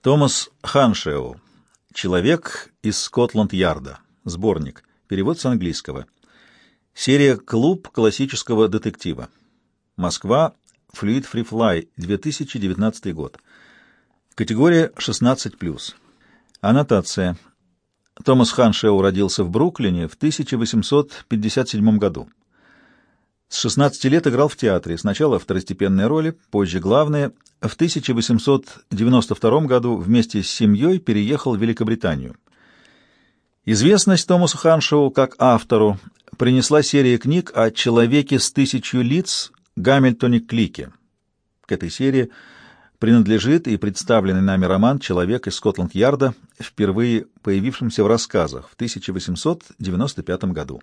Томас Ханшеу. Человек из Скотланд-Ярда. Сборник. Перевод с английского. Серия «Клуб классического детектива». Москва. Fluid Free Fly. 2019 год. Категория 16+. Аннотация. Томас Ханшеу родился в Бруклине в 1857 году. С 16 лет играл в театре, сначала второстепенные роли, позже главные. В 1892 году вместе с семьей переехал в Великобританию. Известность Томасу Ханшоу как автору принесла серия книг о человеке с тысячью лиц Гамильтоне Клике. К этой серии принадлежит и представленный нами роман «Человек из Скотланд-Ярда», впервые появившимся в рассказах в 1895 году.